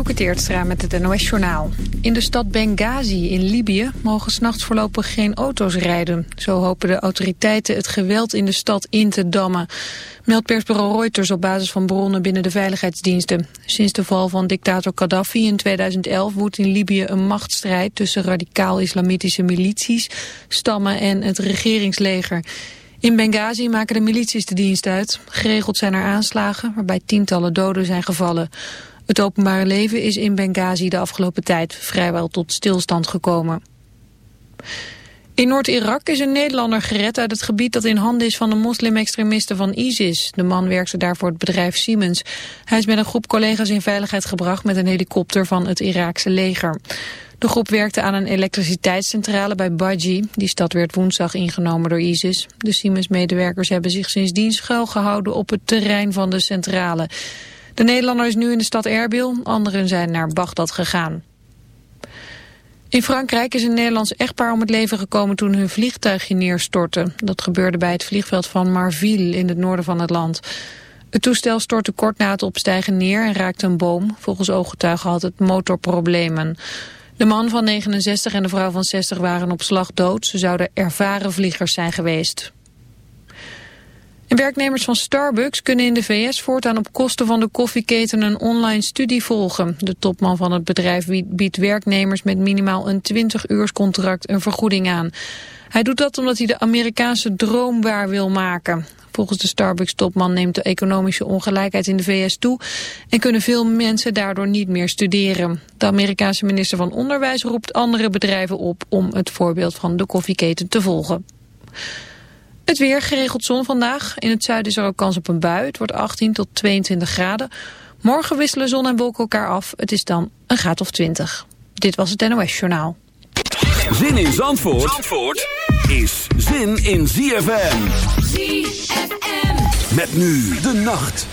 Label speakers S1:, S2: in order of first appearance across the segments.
S1: Dielke Teertstra met het NOS-journaal. In de stad Benghazi in Libië mogen s'nachts voorlopig geen auto's rijden. Zo hopen de autoriteiten het geweld in de stad in te dammen. Meldt persbureau Reuters op basis van bronnen binnen de veiligheidsdiensten. Sinds de val van dictator Gaddafi in 2011 woedt in Libië een machtsstrijd... tussen radicaal-islamitische milities, stammen en het regeringsleger... In Benghazi maken de milities de dienst uit. Geregeld zijn er aanslagen waarbij tientallen doden zijn gevallen. Het openbare leven is in Benghazi de afgelopen tijd vrijwel tot stilstand gekomen. In Noord-Irak is een Nederlander gered uit het gebied dat in handen is van de moslim-extremisten van ISIS. De man werkte daar voor het bedrijf Siemens. Hij is met een groep collega's in veiligheid gebracht met een helikopter van het Iraakse leger. De groep werkte aan een elektriciteitscentrale bij Baji. Die stad werd woensdag ingenomen door ISIS. De Siemens-medewerkers hebben zich sindsdien schuilgehouden op het terrein van de centrale. De Nederlander is nu in de stad Erbil, anderen zijn naar Bagdad gegaan. In Frankrijk is een Nederlands echtpaar om het leven gekomen toen hun vliegtuigje neerstortte. Dat gebeurde bij het vliegveld van Marville in het noorden van het land. Het toestel stortte kort na het opstijgen neer en raakte een boom. Volgens ooggetuigen had het motorproblemen. De man van 69 en de vrouw van 60 waren op slag dood. Ze zouden ervaren vliegers zijn geweest. Werknemers van Starbucks kunnen in de VS voortaan op kosten van de koffieketen een online studie volgen. De topman van het bedrijf biedt werknemers met minimaal een 20 contract een vergoeding aan. Hij doet dat omdat hij de Amerikaanse droom waar wil maken. Volgens de Starbucks-topman neemt de economische ongelijkheid in de VS toe... en kunnen veel mensen daardoor niet meer studeren. De Amerikaanse minister van Onderwijs roept andere bedrijven op... om het voorbeeld van de koffieketen te volgen. Het weer, geregeld zon vandaag. In het zuiden is er ook kans op een bui. Het wordt 18 tot 22 graden. Morgen wisselen zon en wolken elkaar af. Het is dan een graad of 20. Dit was het NOS Journaal.
S2: Zin in Zandvoort, Zandvoort is zin in ZFM. ZFM. Met nu de nacht.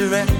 S3: cigarette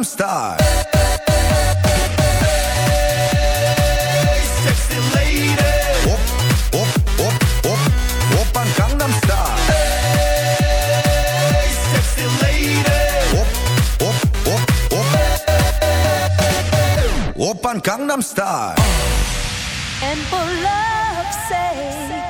S4: I'm star. Gangnam Style.
S5: And for love's sake